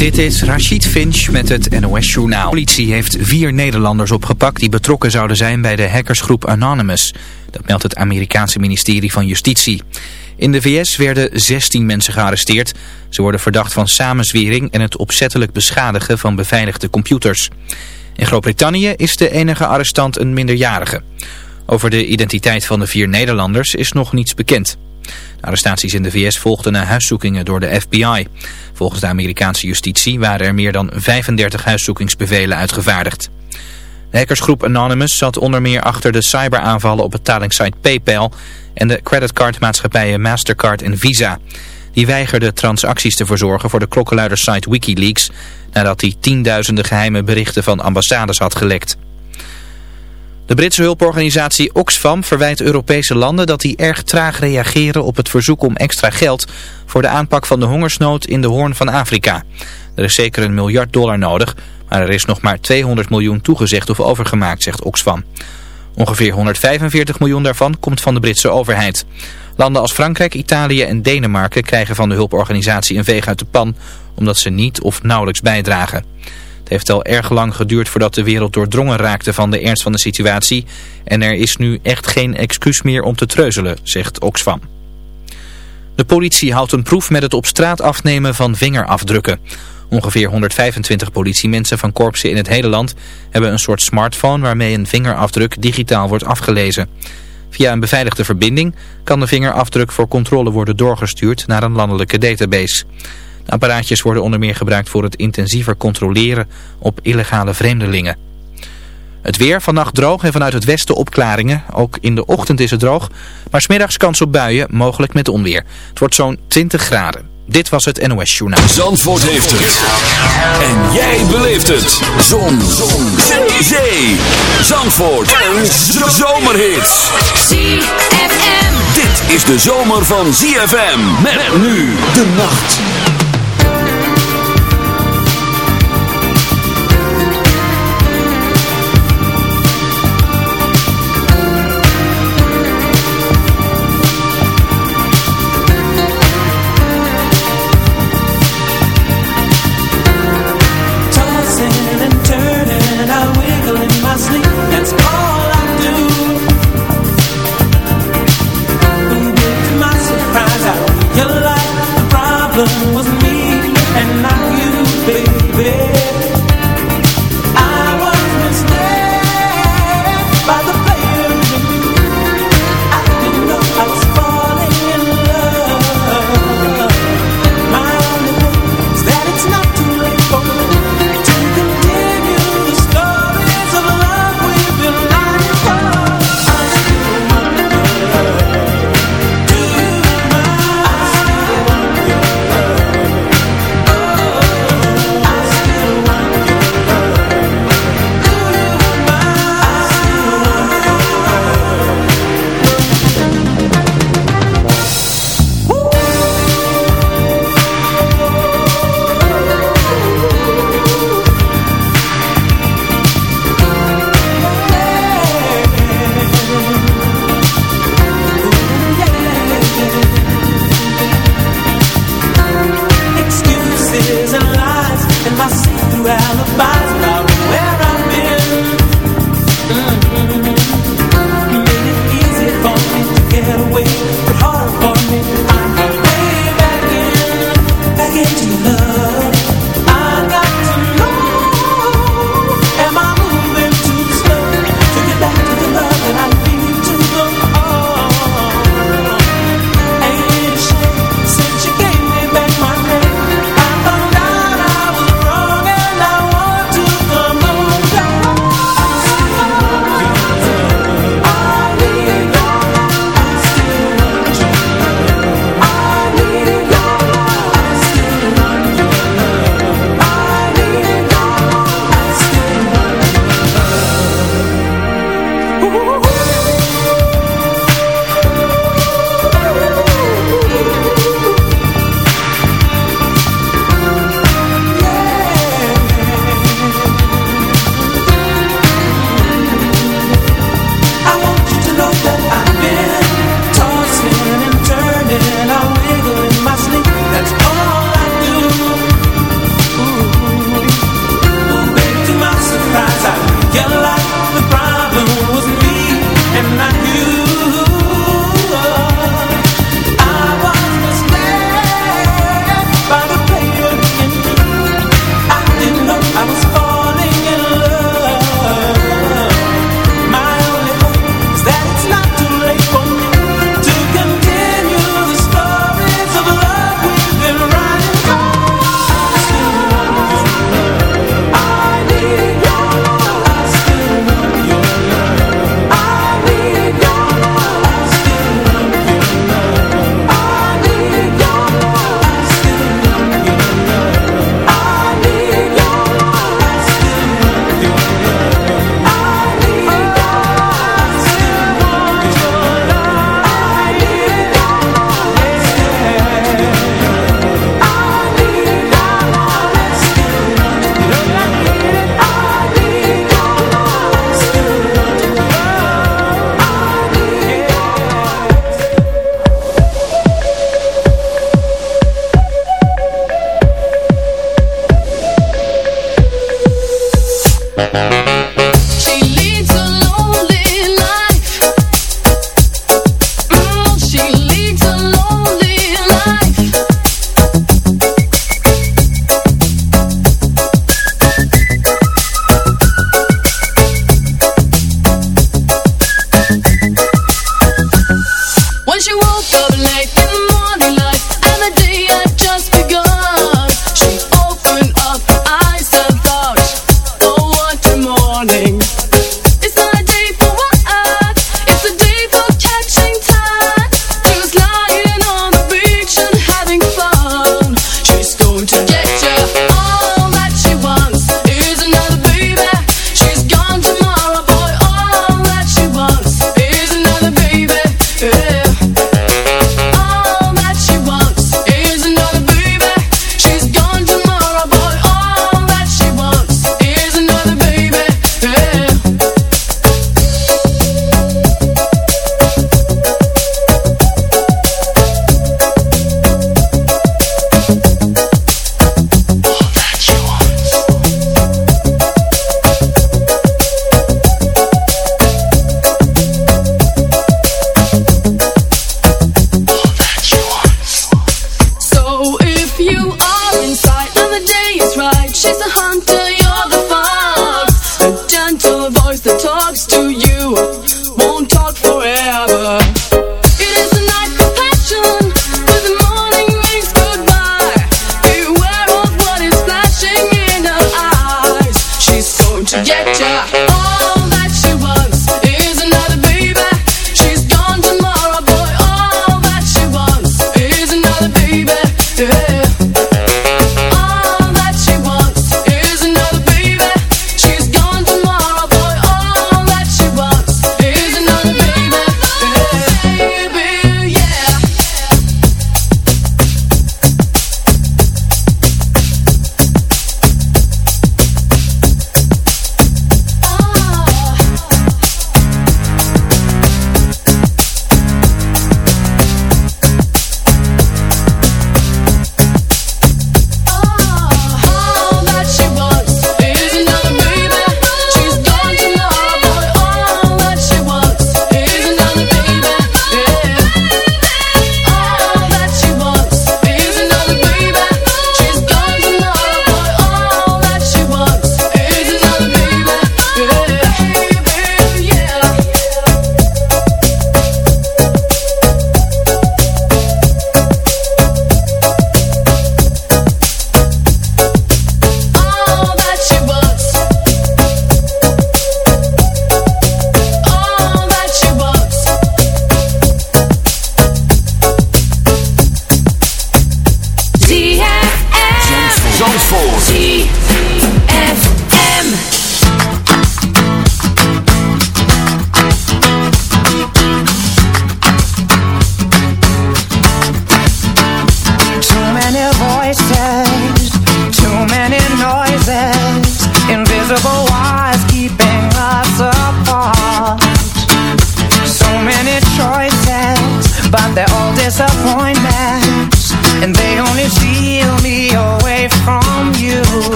Dit is Rachid Finch met het NOS-journaal. De politie heeft vier Nederlanders opgepakt die betrokken zouden zijn bij de hackersgroep Anonymous. Dat meldt het Amerikaanse ministerie van Justitie. In de VS werden 16 mensen gearresteerd. Ze worden verdacht van samenzwering en het opzettelijk beschadigen van beveiligde computers. In Groot-Brittannië is de enige arrestant een minderjarige. Over de identiteit van de vier Nederlanders is nog niets bekend. Arrestaties in de VS volgden na huiszoekingen door de FBI. Volgens de Amerikaanse justitie waren er meer dan 35 huiszoekingsbevelen uitgevaardigd. De hackersgroep Anonymous zat onder meer achter de cyberaanvallen op betalingssite PayPal en de creditcardmaatschappijen Mastercard en Visa. Die weigerden transacties te verzorgen voor de klokkenluidersite Wikileaks nadat die tienduizenden geheime berichten van ambassades had gelekt. De Britse hulporganisatie Oxfam verwijt Europese landen dat die erg traag reageren op het verzoek om extra geld voor de aanpak van de hongersnood in de Hoorn van Afrika. Er is zeker een miljard dollar nodig, maar er is nog maar 200 miljoen toegezegd of overgemaakt, zegt Oxfam. Ongeveer 145 miljoen daarvan komt van de Britse overheid. Landen als Frankrijk, Italië en Denemarken krijgen van de hulporganisatie een veeg uit de pan, omdat ze niet of nauwelijks bijdragen. Heeft al erg lang geduurd voordat de wereld doordrongen raakte van de ernst van de situatie. En er is nu echt geen excuus meer om te treuzelen, zegt Oxfam. De politie houdt een proef met het op straat afnemen van vingerafdrukken. Ongeveer 125 politiemensen van korpsen in het hele land hebben een soort smartphone waarmee een vingerafdruk digitaal wordt afgelezen. Via een beveiligde verbinding kan de vingerafdruk voor controle worden doorgestuurd naar een landelijke database. Apparaatjes worden onder meer gebruikt voor het intensiever controleren op illegale vreemdelingen. Het weer, vannacht droog en vanuit het westen opklaringen. Ook in de ochtend is het droog, maar smiddags kans op buien, mogelijk met onweer. Het wordt zo'n 20 graden. Dit was het NOS Journaal. Zandvoort heeft het. En jij beleeft het. Zon. Zon. Zee. Zee. Zandvoort. Een zomerhit. ZFM. Dit is de zomer van ZFM. Met nu de nacht.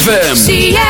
ZFM.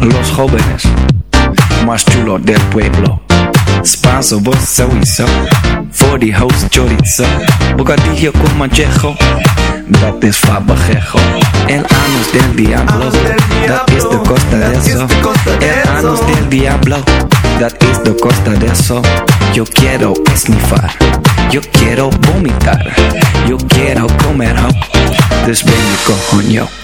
Los jóvenes más chulos del pueblo. Spanso, vos. Voor die host chorizo. Bocadillo con manchejo. Dat is fabajejo. El anus del diablo. Dat is de costa de eso. El anus del diablo. Dat is de costa de eso. Yo quiero esnifar. Yo quiero vomitar. Yo quiero comer ho. Dus ben je coño.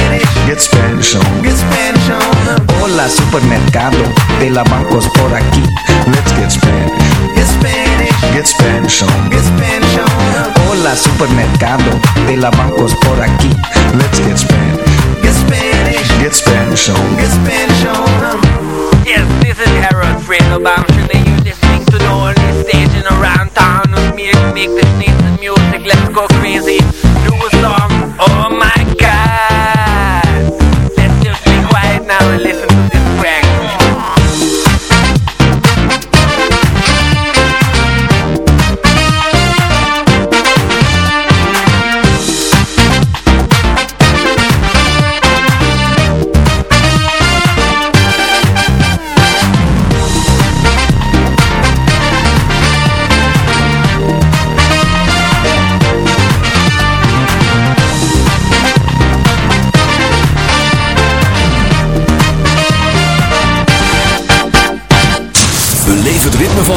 Get Spanish on. Get Spanish on. Hola supermercado de la bancos por aquí. Let's get Spanish. Get Spanish. Get Spanish on. Get Spanish on. Hola supermercado de la bancos por aquí. Let's get Spanish. Get Spanish. Get Spanish on. Get Spanish on. Yes, this is Harold Fredo. I'm sure that you're listening to the only station around town with me to make this nice music. Let's go crazy. Do a song. Oh my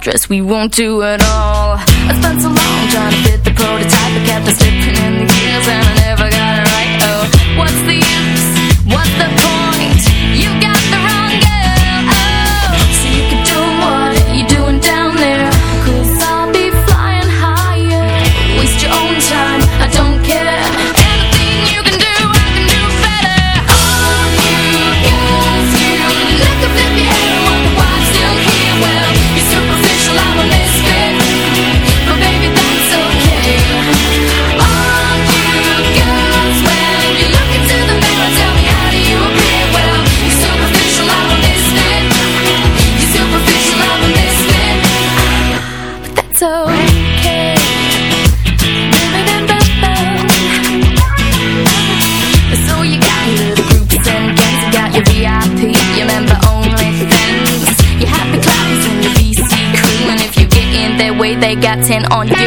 My dress, we won't do it all. content on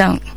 don't?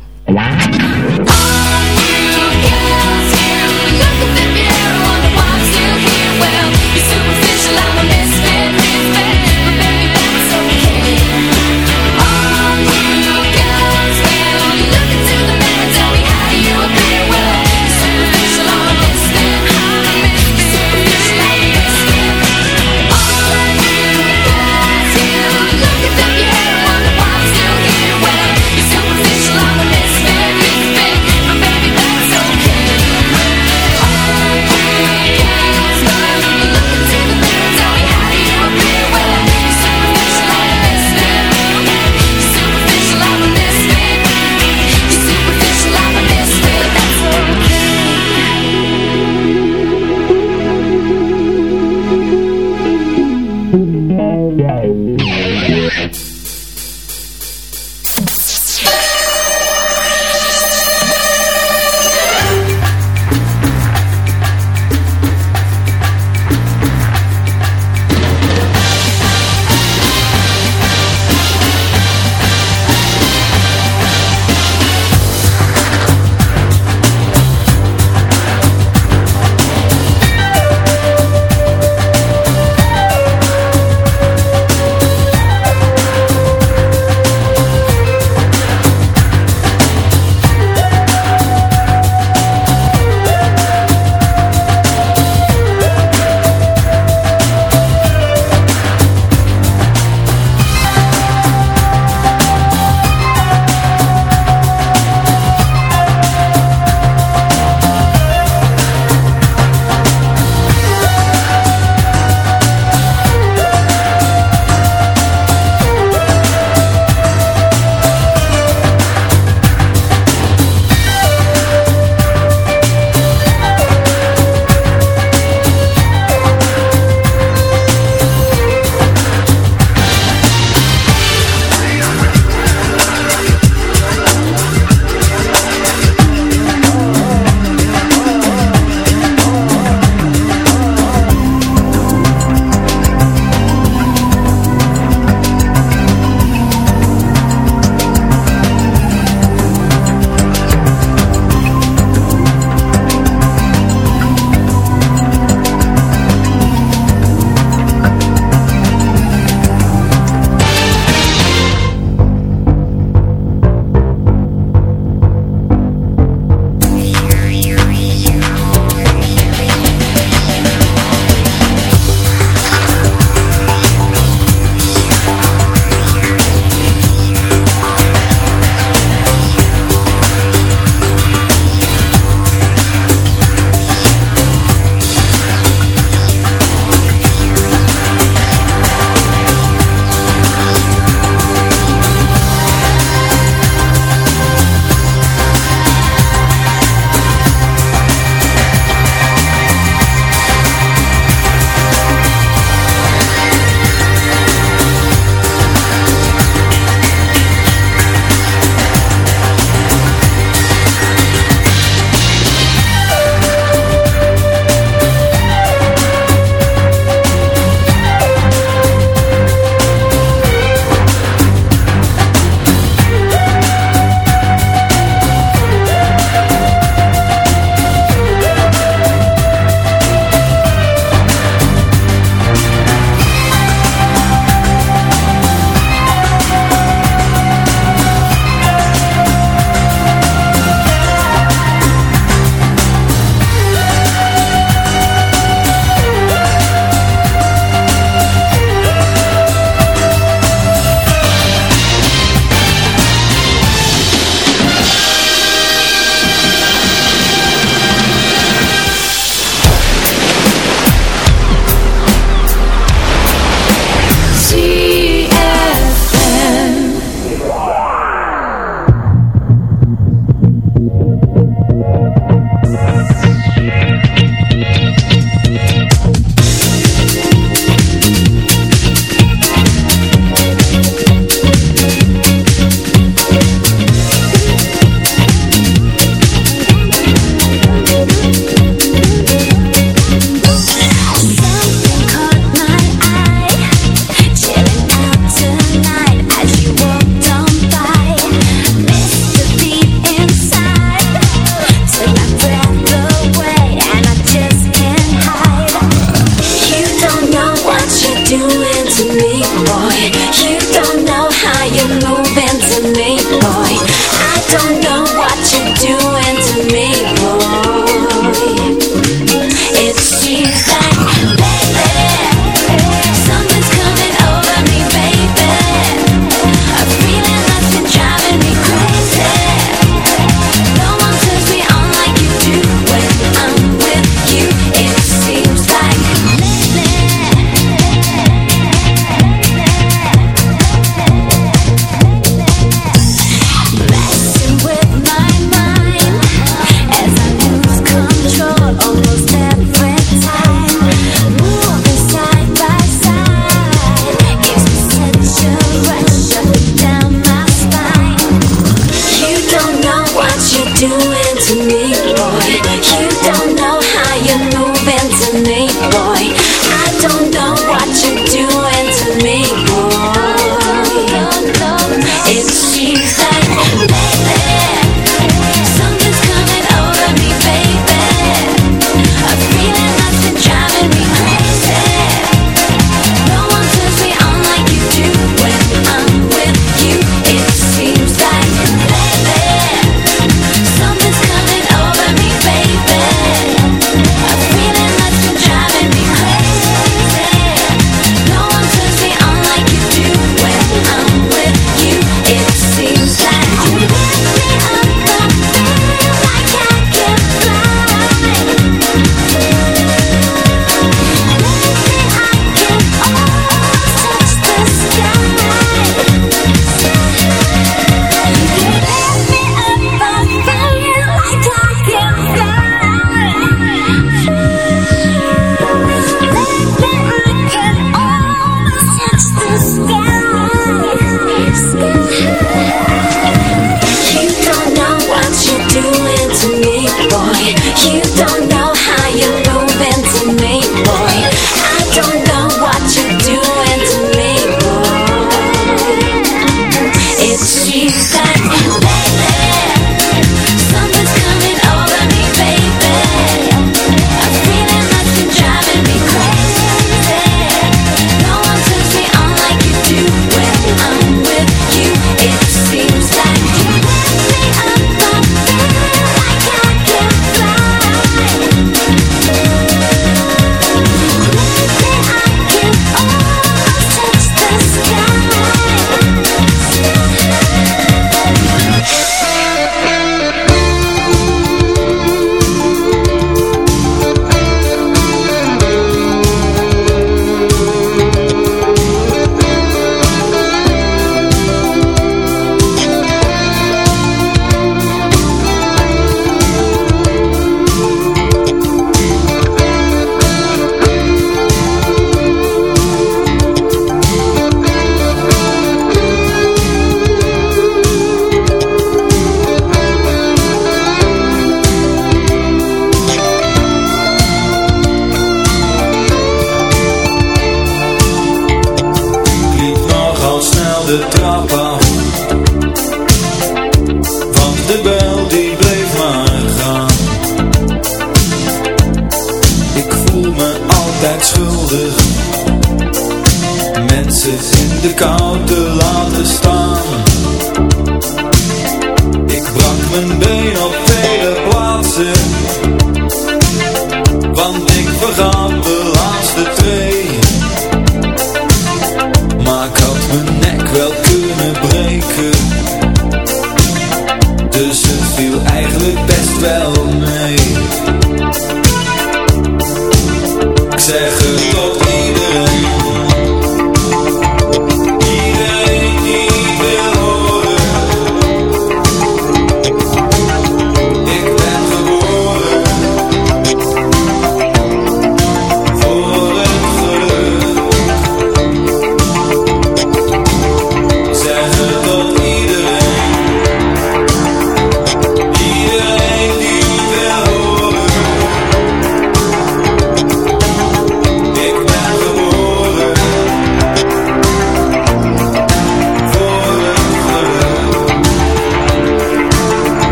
De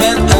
tormenta.